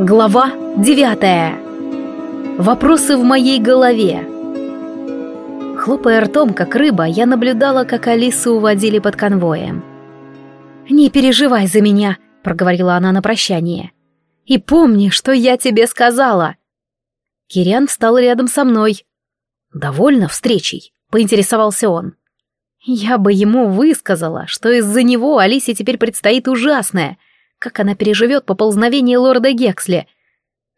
Глава девятая. Вопросы в моей голове. Хлопая ртом, как рыба, я наблюдала, как Алису уводили под конвоем. «Не переживай за меня», — проговорила она на прощание. «И помни, что я тебе сказала». Кириан встал рядом со мной. «Довольно встречей», — поинтересовался он. Я бы ему высказала, что из-за него Алисе теперь предстоит ужасное — как она переживет поползновение лорда Гексли?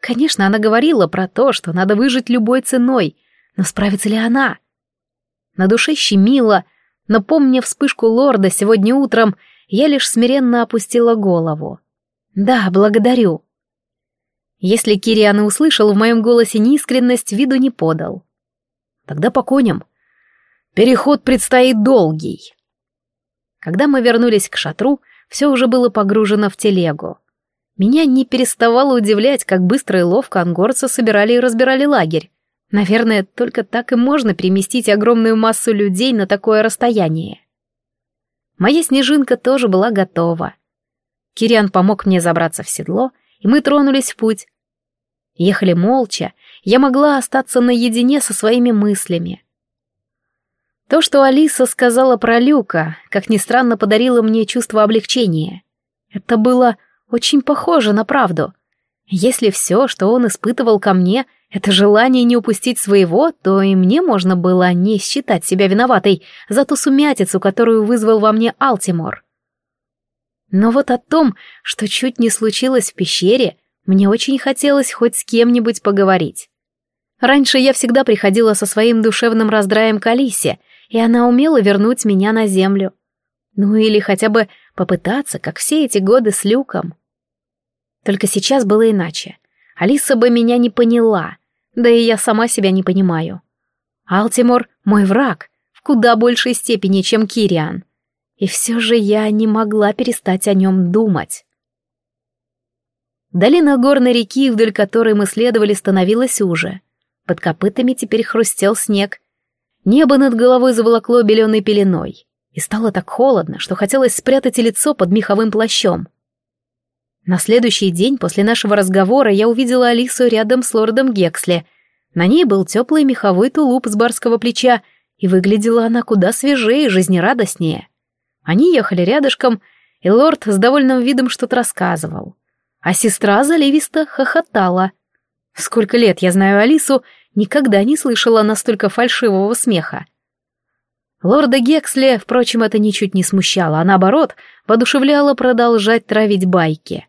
Конечно, она говорила про то, что надо выжить любой ценой, но справится ли она? На душе щемило, но, помня вспышку лорда сегодня утром, я лишь смиренно опустила голову. «Да, благодарю». Если Кириан услышал в моем голосе неискренность, виду не подал. «Тогда по коням. Переход предстоит долгий». Когда мы вернулись к шатру, все уже было погружено в телегу. Меня не переставало удивлять, как быстро и ловко ангорцы собирали и разбирали лагерь. Наверное, только так и можно переместить огромную массу людей на такое расстояние. Моя снежинка тоже была готова. Кириан помог мне забраться в седло, и мы тронулись в путь. Ехали молча, я могла остаться наедине со своими мыслями. То, что Алиса сказала про Люка, как ни странно, подарило мне чувство облегчения. Это было очень похоже на правду. Если все, что он испытывал ко мне, это желание не упустить своего, то и мне можно было не считать себя виноватой за ту сумятицу, которую вызвал во мне Алтимор. Но вот о том, что чуть не случилось в пещере, мне очень хотелось хоть с кем-нибудь поговорить. Раньше я всегда приходила со своим душевным раздраем к Алисе — и она умела вернуть меня на землю. Ну или хотя бы попытаться, как все эти годы с Люком. Только сейчас было иначе. Алиса бы меня не поняла, да и я сама себя не понимаю. Алтимор — мой враг, в куда большей степени, чем Кириан. И все же я не могла перестать о нем думать. Долина горной реки, вдоль которой мы следовали, становилась уже. Под копытами теперь хрустел снег, Небо над головой заволокло беленой пеленой, и стало так холодно, что хотелось спрятать лицо под меховым плащом. На следующий день после нашего разговора я увидела Алису рядом с лордом Гексли. На ней был теплый меховой тулуп с барского плеча, и выглядела она куда свежее и жизнерадостнее. Они ехали рядышком, и лорд с довольным видом что-то рассказывал. А сестра заливисто хохотала. Сколько лет я знаю Алису, Никогда не слышала настолько фальшивого смеха. Лорда Гексли, впрочем, это ничуть не смущало, а наоборот, воодушевляло продолжать травить байки.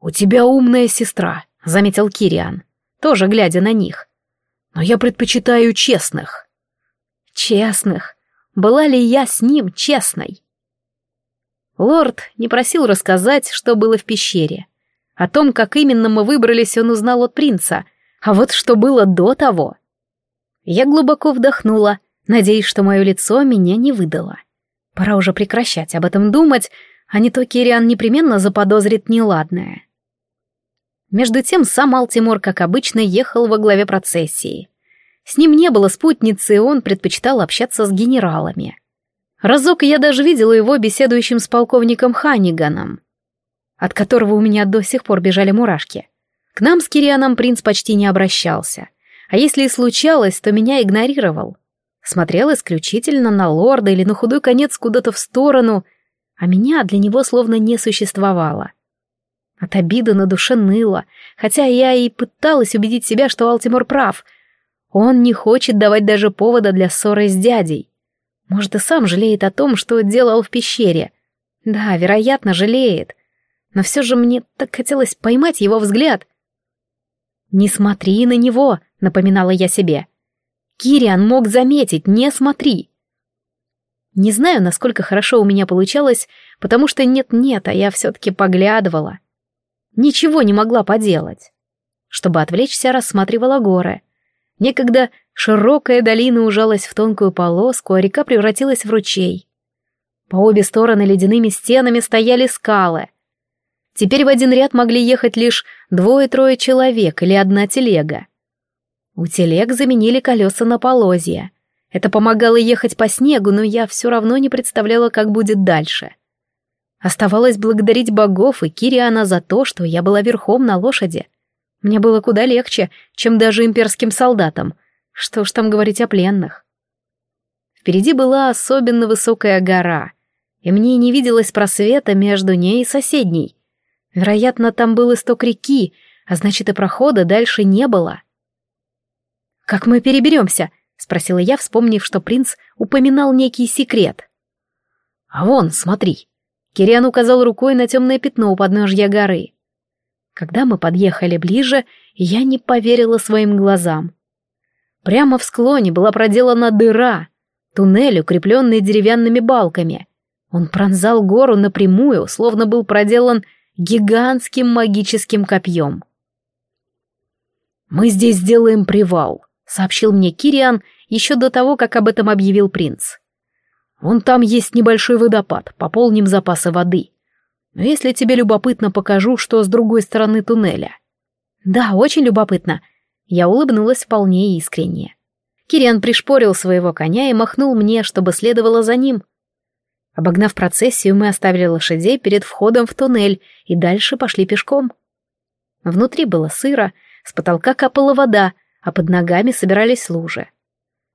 «У тебя умная сестра», — заметил Кириан, тоже глядя на них. «Но я предпочитаю честных». «Честных? Была ли я с ним честной?» Лорд не просил рассказать, что было в пещере. О том, как именно мы выбрались, он узнал от принца, а вот что было до того... Я глубоко вдохнула, надеясь, что мое лицо меня не выдало. Пора уже прекращать об этом думать, а не то Кириан непременно заподозрит неладное. Между тем сам Алтимор, как обычно, ехал во главе процессии. С ним не было спутницы, и он предпочитал общаться с генералами. Разок я даже видела его беседующим с полковником Ханиганом, от которого у меня до сих пор бежали мурашки. К нам с Кирианом принц почти не обращался. А если и случалось, то меня игнорировал. Смотрел исключительно на лорда или на худой конец куда-то в сторону, а меня для него словно не существовало. От обиды на душе ныло, хотя я и пыталась убедить себя, что Алтимор прав. Он не хочет давать даже повода для ссоры с дядей. Может, и сам жалеет о том, что делал в пещере. Да, вероятно, жалеет. Но все же мне так хотелось поймать его взгляд — «Не смотри на него», — напоминала я себе. Кириан мог заметить, не смотри. Не знаю, насколько хорошо у меня получалось, потому что нет-нет, а я все-таки поглядывала. Ничего не могла поделать. Чтобы отвлечься, рассматривала горы. Некогда широкая долина ужалась в тонкую полоску, а река превратилась в ручей. По обе стороны ледяными стенами стояли скалы. Теперь в один ряд могли ехать лишь двое-трое человек или одна телега. У телег заменили колеса на полозья. Это помогало ехать по снегу, но я все равно не представляла, как будет дальше. Оставалось благодарить богов и Кириана за то, что я была верхом на лошади. Мне было куда легче, чем даже имперским солдатам. Что уж там говорить о пленных. Впереди была особенно высокая гора, и мне не виделось просвета между ней и соседней. Вероятно, там был исток реки, а значит и прохода дальше не было. «Как мы переберемся?» — спросила я, вспомнив, что принц упоминал некий секрет. «А вон, смотри!» Кириан указал рукой на темное пятно у подножья горы. Когда мы подъехали ближе, я не поверила своим глазам. Прямо в склоне была проделана дыра, туннель, укрепленный деревянными балками. Он пронзал гору напрямую, словно был проделан гигантским магическим копьем. «Мы здесь сделаем привал», — сообщил мне Кириан еще до того, как об этом объявил принц. «Вон там есть небольшой водопад, пополним запасы воды. Но если тебе любопытно, покажу, что с другой стороны туннеля». «Да, очень любопытно». Я улыбнулась вполне искренне. Кириан пришпорил своего коня и махнул мне, чтобы следовало за ним. Обогнав процессию, мы оставили лошадей перед входом в туннель и дальше пошли пешком. Внутри было сыро, с потолка капала вода, а под ногами собирались лужи.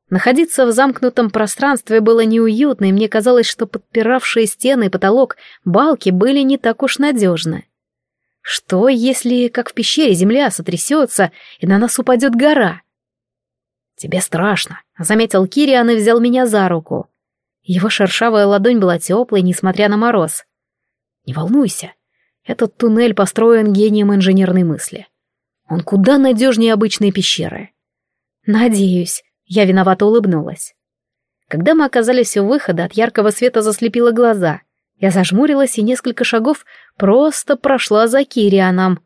Находиться в замкнутом пространстве было неуютно, и мне казалось, что подпиравшие стены и потолок балки были не так уж надежны. Что, если, как в пещере, земля сотрясется, и на нас упадет гора? «Тебе страшно», — заметил Кириан и взял меня за руку. Его шершавая ладонь была теплой, несмотря на мороз. «Не волнуйся, этот туннель построен гением инженерной мысли. Он куда надежнее обычной пещеры. Надеюсь, я виновато улыбнулась. Когда мы оказались у выхода, от яркого света заслепило глаза. Я зажмурилась и несколько шагов просто прошла за Кирианом.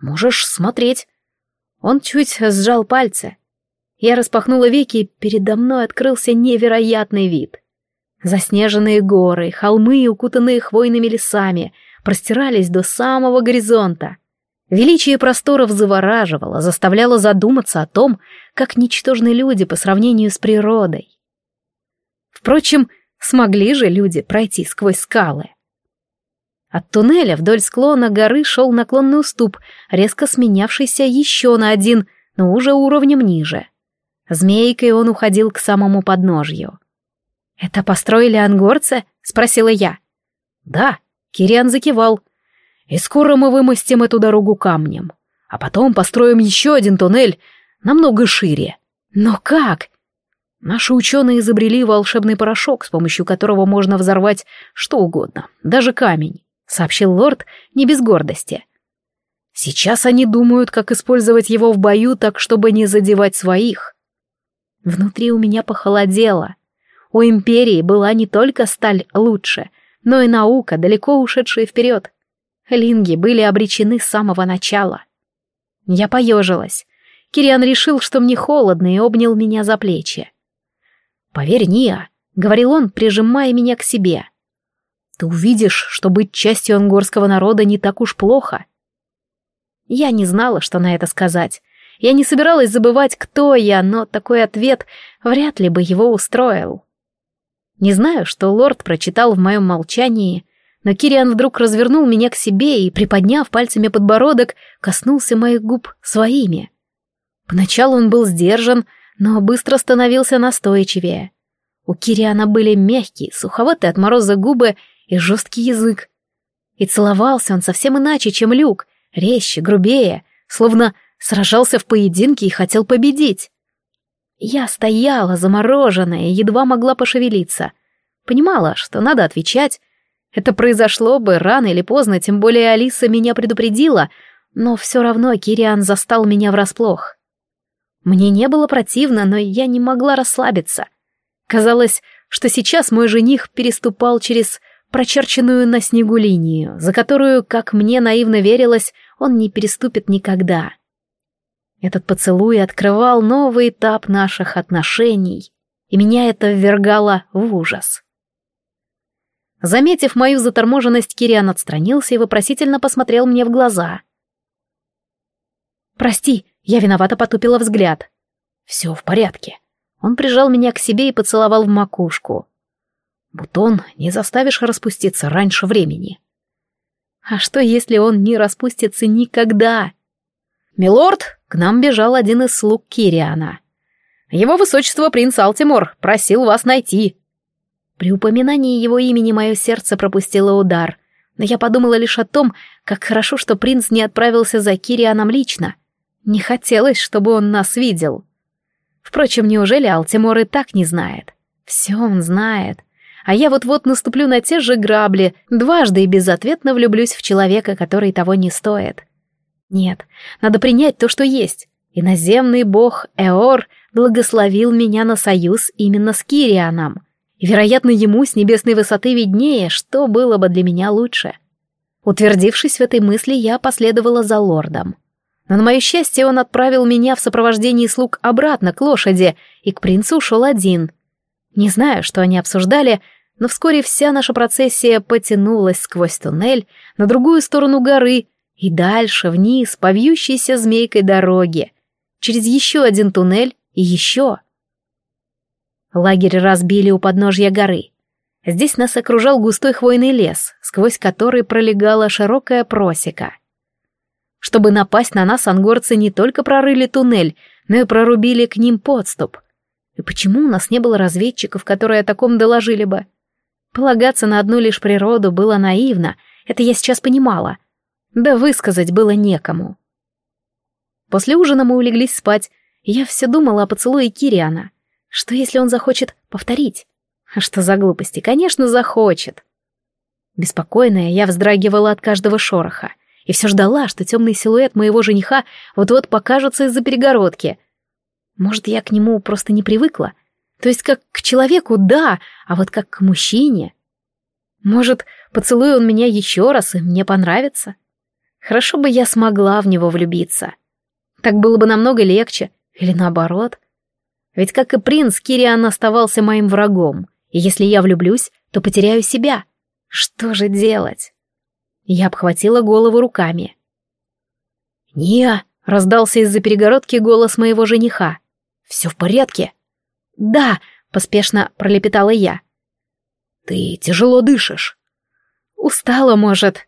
«Можешь смотреть». Он чуть сжал пальцы. Я распахнула веки, и передо мной открылся невероятный вид. Заснеженные горы, холмы, укутанные хвойными лесами, простирались до самого горизонта. Величие просторов завораживало, заставляло задуматься о том, как ничтожны люди по сравнению с природой. Впрочем, смогли же люди пройти сквозь скалы. От туннеля вдоль склона горы шел наклонный уступ, резко сменявшийся еще на один, но уже уровнем ниже. Змейкой он уходил к самому подножью. «Это построили ангорцы?» — спросила я. «Да», — Кириан закивал. И скоро мы вымостим эту дорогу камнем. А потом построим еще один туннель, намного шире. Но как? Наши ученые изобрели волшебный порошок, с помощью которого можно взорвать что угодно, даже камень, сообщил лорд не без гордости. Сейчас они думают, как использовать его в бою так, чтобы не задевать своих. Внутри у меня похолодело. У империи была не только сталь лучше, но и наука, далеко ушедшая вперед. Линги были обречены с самого начала. Я поежилась. Кириан решил, что мне холодно, и обнял меня за плечи. «Поверь, Ния», — говорил он, прижимая меня к себе. «Ты увидишь, что быть частью ангорского народа не так уж плохо». Я не знала, что на это сказать. Я не собиралась забывать, кто я, но такой ответ вряд ли бы его устроил. Не знаю, что лорд прочитал в моем молчании, но Кириан вдруг развернул меня к себе и, приподняв пальцами подбородок, коснулся моих губ своими. Поначалу он был сдержан, но быстро становился настойчивее. У Кириана были мягкие, суховатые от мороза губы и жесткий язык. И целовался он совсем иначе, чем Люк, резче, грубее, словно сражался в поединке и хотел победить. Я стояла замороженная, едва могла пошевелиться. Понимала, что надо отвечать, это произошло бы рано или поздно, тем более Алиса меня предупредила, но все равно Кириан застал меня врасплох. Мне не было противно, но я не могла расслабиться. Казалось, что сейчас мой жених переступал через прочерченную на снегу линию, за которую, как мне наивно верилось, он не переступит никогда. Этот поцелуй открывал новый этап наших отношений, и меня это ввергало в ужас. Заметив мою заторможенность, Кириан отстранился и вопросительно посмотрел мне в глаза. «Прости, я виновато потупила взгляд». «Все в порядке». Он прижал меня к себе и поцеловал в макушку. Бутон не заставишь распуститься раньше времени. А что, если он не распустится никогда? «Милорд!» — к нам бежал один из слуг Кириана. «Его высочество принц Алтимор просил вас найти». При упоминании его имени мое сердце пропустило удар, но я подумала лишь о том, как хорошо, что принц не отправился за Кирианом лично. Не хотелось, чтобы он нас видел. Впрочем, неужели Алтимор и так не знает? Все он знает. А я вот-вот наступлю на те же грабли, дважды и безответно влюблюсь в человека, который того не стоит. Нет, надо принять то, что есть. Иноземный бог Эор благословил меня на союз именно с Кирианом. Вероятно, ему с небесной высоты виднее, что было бы для меня лучше. Утвердившись в этой мысли, я последовала за лордом. Но на мое счастье он отправил меня в сопровождении слуг обратно к лошади, и к принцу ушел один. Не знаю, что они обсуждали, но вскоре вся наша процессия потянулась сквозь туннель на другую сторону горы и дальше вниз по вьющейся змейкой дороге, через еще один туннель и еще. Лагерь разбили у подножья горы. Здесь нас окружал густой хвойный лес, сквозь который пролегала широкая просека. Чтобы напасть на нас, ангорцы не только прорыли туннель, но и прорубили к ним подступ. И почему у нас не было разведчиков, которые о таком доложили бы? Полагаться на одну лишь природу было наивно, это я сейчас понимала. Да высказать было некому. После ужина мы улеглись спать, и я все думала о поцелуе Кириана. Что, если он захочет повторить? А что за глупости? Конечно, захочет. Беспокойная, я вздрагивала от каждого шороха и все ждала, что темный силуэт моего жениха вот-вот покажется из-за перегородки. Может, я к нему просто не привыкла? То есть как к человеку, да, а вот как к мужчине. Может, поцелуй он меня еще раз, и мне понравится? Хорошо бы я смогла в него влюбиться. Так было бы намного легче, или наоборот. Ведь, как и принц, Кириан оставался моим врагом, и если я влюблюсь, то потеряю себя. Что же делать? Я обхватила голову руками. «Ния!» — раздался из-за перегородки голос моего жениха. «Все в порядке?» «Да!» — поспешно пролепетала я. «Ты тяжело дышишь». «Устала, может».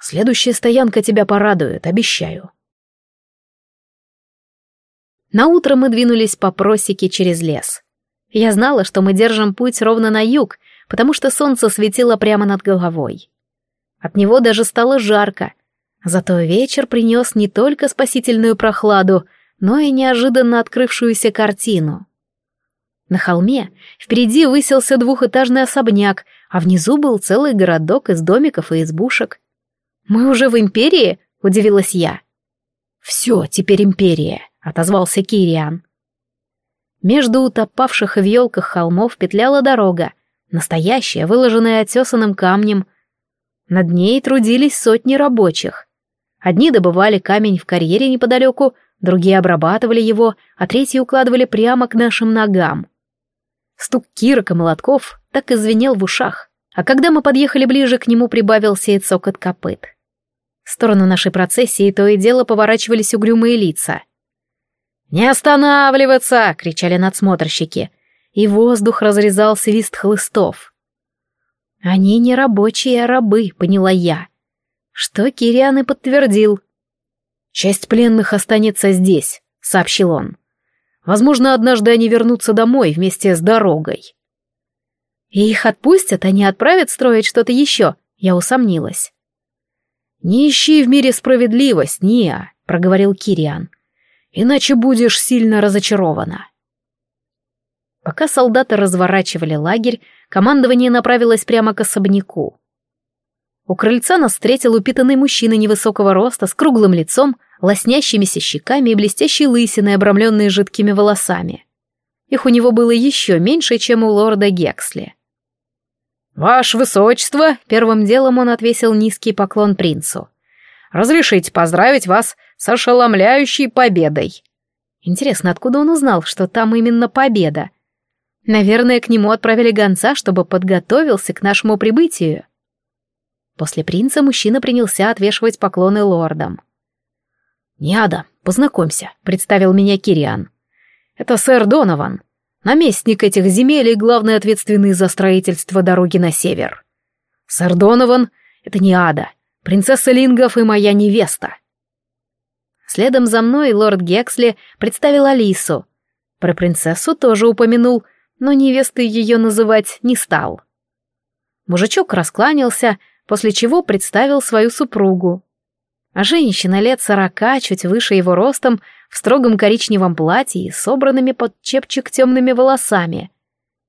«Следующая стоянка тебя порадует, обещаю». На утро мы двинулись по просеке через лес. Я знала, что мы держим путь ровно на юг, потому что солнце светило прямо над головой. От него даже стало жарко. Зато вечер принес не только спасительную прохладу, но и неожиданно открывшуюся картину. На холме впереди высился двухэтажный особняк, а внизу был целый городок из домиков и избушек. «Мы уже в империи?» — удивилась я. «Все, теперь империя», — отозвался Кириан. Между утопавших в елках холмов петляла дорога, настоящая, выложенная отесанным камнем, над ней трудились сотни рабочих. Одни добывали камень в карьере неподалеку, другие обрабатывали его, а третьи укладывали прямо к нашим ногам. Стук кирок и молотков так и звенел в ушах, а когда мы подъехали ближе, к нему прибавился и цокот копыт. В сторону нашей процессии то и дело поворачивались угрюмые лица. «Не останавливаться!» — кричали надсмотрщики, и воздух разрезал свист хлыстов. Они не рабочие, а рабы, поняла я. Что Кириан и подтвердил. «Часть пленных останется здесь», — сообщил он. «Возможно, однажды они вернутся домой вместе с дорогой». «И их отпустят, они отправят строить что-то еще?» Я усомнилась. «Не ищи в мире справедливость, Ния», — проговорил Кириан. «Иначе будешь сильно разочарована». Пока солдаты разворачивали лагерь, командование направилось прямо к особняку. У крыльца нас встретил упитанный мужчина невысокого роста с круглым лицом, лоснящимися щеками и блестящей лысиной, обрамленной жидкими волосами. Их у него было еще меньше, чем у лорда Гексли. «Ваше высочество!» — первым делом он отвесил низкий поклон принцу. «Разрешите поздравить вас с ошеломляющей победой!» Интересно, откуда он узнал, что там именно победа? Наверное, к нему отправили гонца, чтобы подготовился к нашему прибытию. После принца мужчина принялся отвешивать поклоны лордам. «Ниада, познакомься», — представил меня Кириан. «Это сэр Донован. Наместник этих земель и главный ответственный за строительство дороги на север. Сэр Донован — это не ада, принцесса Лингов и моя невеста. Следом за мной лорд Гексли представил Алису. Про принцессу тоже упомянул, но невестой ее называть не стал. Мужичок раскланялся, после чего представил свою супругу. А женщина лет сорока, чуть выше его ростом, в строгом коричневом платье и собранными под чепчик темными волосами.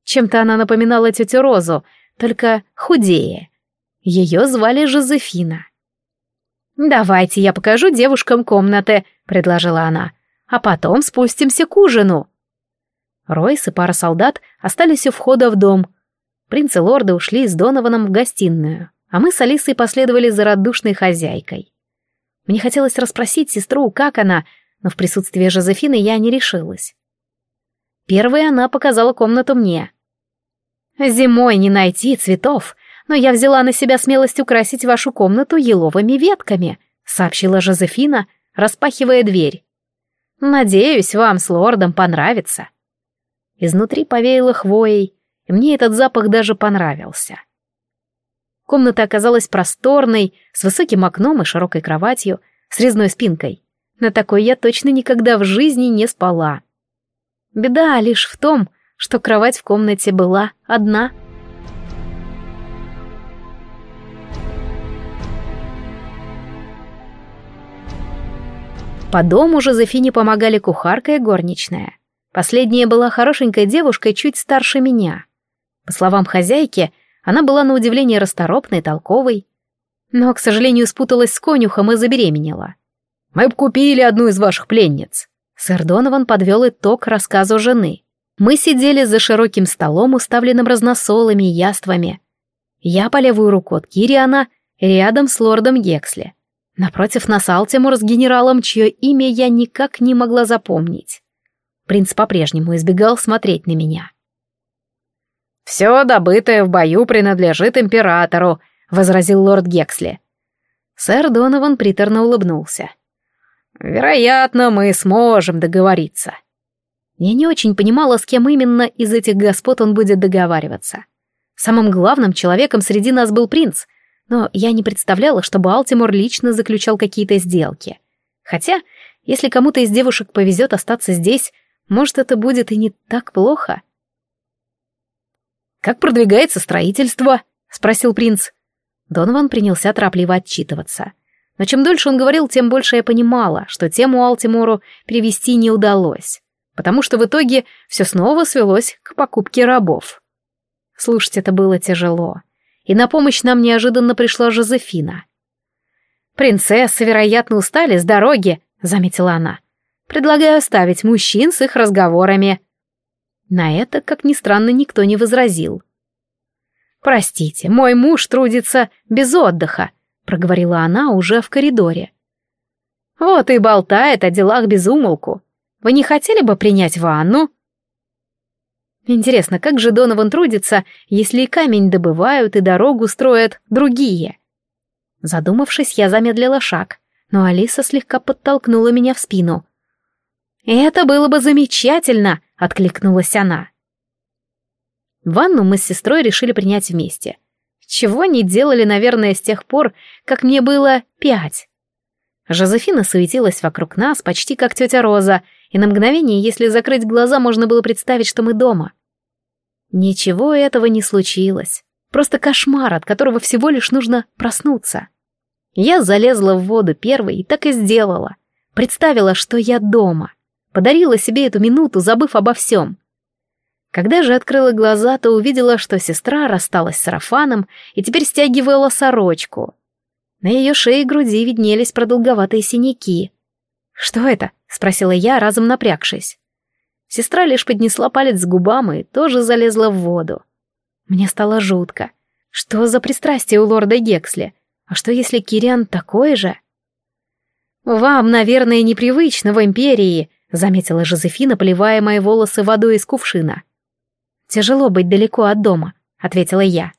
Чем-то она напоминала тетю Розу, только худее. Ее звали Жозефина. «Давайте я покажу девушкам комнаты», — предложила она, «а потом спустимся к ужину». Ройс и пара солдат остались у входа в дом. Принц и лорды ушли с Донованом в гостиную, а мы с Алисой последовали за радушной хозяйкой. Мне хотелось расспросить сестру, как она, но в присутствии Жозефины я не решилась. Первой она показала комнату мне. «Зимой не найти цветов, но я взяла на себя смелость украсить вашу комнату еловыми ветками», сообщила Жозефина, распахивая дверь. «Надеюсь, вам с лордом понравится». Изнутри повеяло хвоей, и мне этот запах даже понравился. Комната оказалась просторной, с высоким окном и широкой кроватью, с резной спинкой. На такой я точно никогда в жизни не спала. Беда лишь в том, что кровать в комнате была одна — По дому Жозефине помогали кухарка и горничная. Последняя была хорошенькой девушкой чуть старше меня. По словам хозяйки, она была на удивление расторопной, толковой. Но, к сожалению, спуталась с конюхом и забеременела. «Мы б купили одну из ваших пленниц». Сэр Донован подвел итог рассказу жены. Мы сидели за широким столом, уставленным разносолами и яствами. Я по левую руку от Кириана, рядом с лордом Гексли. Напротив нас Алтимур с генералом, чье имя я никак не могла запомнить. Принц по-прежнему избегал смотреть на меня. «Все добытое в бою принадлежит императору», — возразил лорд Гексли. Сэр Донован приторно улыбнулся. «Вероятно, мы сможем договориться». Я не очень понимала, с кем именно из этих господ он будет договариваться. Самым главным человеком среди нас был принц — но я не представляла, чтобы Алтимор лично заключал какие-то сделки. Хотя, если кому-то из девушек повезет остаться здесь, может, это будет и не так плохо. «Как продвигается строительство?» — спросил принц. Донован принялся торопливо отчитываться. Но чем дольше он говорил, тем больше я понимала, что тему Алтимору привести не удалось, потому что в итоге все снова свелось к покупке рабов. Слушать это было тяжело и на помощь нам неожиданно пришла Жозефина. «Принцессы, вероятно, устали с дороги», — заметила она. «Предлагаю оставить мужчин с их разговорами». На это, как ни странно, никто не возразил. «Простите, мой муж трудится без отдыха», — проговорила она уже в коридоре. «Вот и болтает о делах без умолку. Вы не хотели бы принять ванну?» Интересно, как же Донован трудится, если и камень добывают, и дорогу строят другие? Задумавшись, я замедлила шаг, но Алиса слегка подтолкнула меня в спину. «Это было бы замечательно!» — откликнулась она. Ванну мы с сестрой решили принять вместе. Чего не делали, наверное, с тех пор, как мне было пять. Жозефина суетилась вокруг нас, почти как тетя Роза, и на мгновение, если закрыть глаза, можно было представить, что мы дома. Ничего этого не случилось. Просто кошмар, от которого всего лишь нужно проснуться. Я залезла в воду первой и так и сделала. Представила, что я дома. Подарила себе эту минуту, забыв обо всем. Когда же открыла глаза, то увидела, что сестра рассталась с сарафаном и теперь стягивала сорочку. На ее шее и груди виднелись продолговатые синяки. «Что это?» — спросила я, разом напрягшись. Сестра лишь поднесла палец к губам и тоже залезла в воду. Мне стало жутко. Что за пристрастие у лорда Гексли? А что если Кириан такой же? «Вам, наверное, непривычно в Империи», — заметила Жозефина, поливая мои волосы водой из кувшина. «Тяжело быть далеко от дома», — ответила я.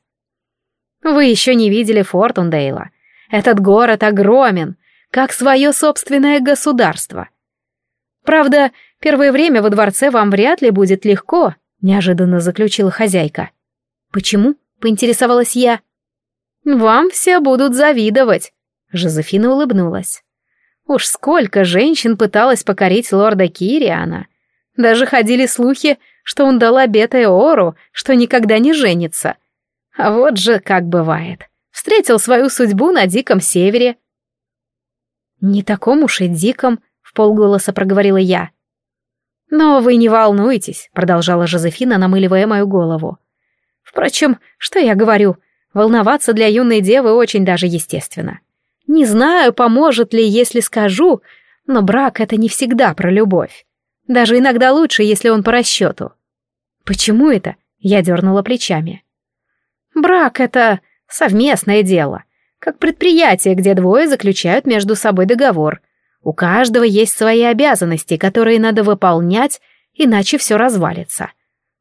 «Вы еще не видели Фортундейла. Этот город огромен, как свое собственное государство. Правда, Первое время во дворце вам вряд ли будет легко, — неожиданно заключила хозяйка. «Почему?» — поинтересовалась я. «Вам все будут завидовать», — Жозефина улыбнулась. «Уж сколько женщин пыталась покорить лорда Кириана. Даже ходили слухи, что он дал обет Эору, что никогда не женится. А вот же как бывает. Встретил свою судьбу на Диком Севере». «Не таком уж и диком», — в полголоса проговорила я. «Но вы не волнуйтесь», — продолжала Жозефина, намыливая мою голову. «Впрочем, что я говорю, волноваться для юной девы очень даже естественно. Не знаю, поможет ли, если скажу, но брак — это не всегда про любовь. Даже иногда лучше, если он по расчету». «Почему это?» — я дернула плечами. «Брак — это совместное дело, как предприятие, где двое заключают между собой договор — у каждого есть свои обязанности, которые надо выполнять, иначе все развалится.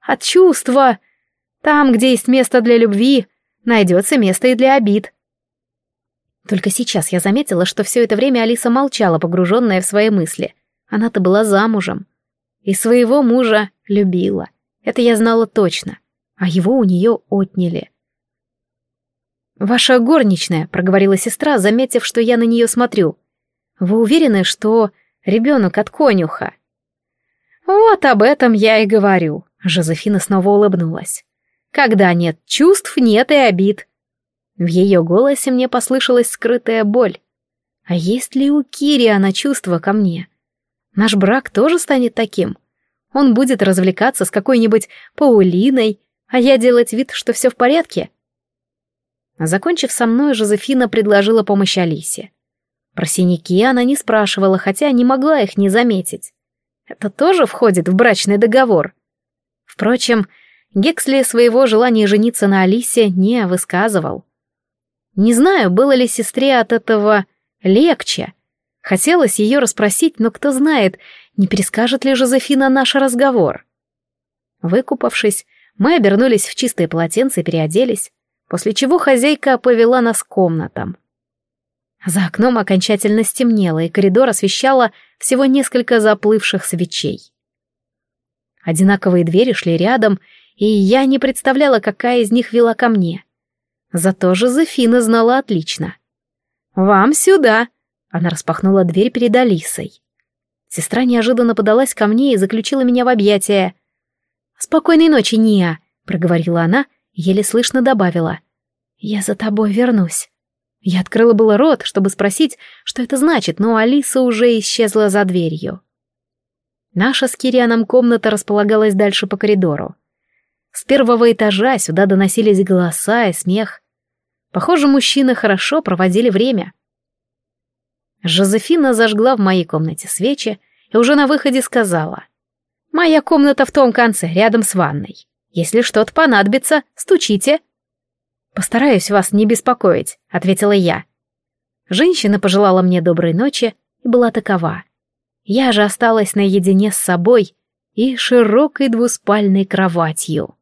От чувства... Там, где есть место для любви, найдется место и для обид. Только сейчас я заметила, что все это время Алиса молчала, погруженная в свои мысли. Она-то была замужем. И своего мужа любила. Это я знала точно. А его у нее отняли. «Ваша горничная», — проговорила сестра, заметив, что я на нее смотрю. Вы уверены, что ребенок от конюха? Вот об этом я и говорю. Жозефина снова улыбнулась. Когда нет чувств, нет и обид. В ее голосе мне послышалась скрытая боль. А есть ли у Кириана чувства ко мне? Наш брак тоже станет таким. Он будет развлекаться с какой-нибудь Паулиной, а я делать вид, что все в порядке. Закончив со мной, Жозефина предложила помощь Алисе. Про синяки она не спрашивала, хотя не могла их не заметить. Это тоже входит в брачный договор. Впрочем, Гексли своего желания жениться на Алисе не высказывал. Не знаю, было ли сестре от этого легче. Хотелось ее расспросить, но кто знает, не перескажет ли Жозефина наш разговор. Выкупавшись, мы обернулись в чистые полотенца и переоделись, после чего хозяйка повела нас к комнатам. За окном окончательно стемнело, и коридор освещало всего несколько заплывших свечей. Одинаковые двери шли рядом, и я не представляла, какая из них вела ко мне. Зато Жозефина знала отлично. «Вам сюда!» — она распахнула дверь перед Алисой. Сестра неожиданно подалась ко мне и заключила меня в объятия. «Спокойной ночи, Ния!» — проговорила она, еле слышно добавила. «Я за тобой вернусь». Я открыла было рот, чтобы спросить, что это значит, но Алиса уже исчезла за дверью. Наша с Кирианом комната располагалась дальше по коридору. С первого этажа сюда доносились голоса и смех. Похоже, мужчины хорошо проводили время. Жозефина зажгла в моей комнате свечи и уже на выходе сказала. «Моя комната в том конце, рядом с ванной. Если что-то понадобится, стучите, «Постараюсь вас не беспокоить», — ответила я. Женщина пожелала мне доброй ночи и была такова. Я же осталась наедине с собой и широкой двуспальной кроватью.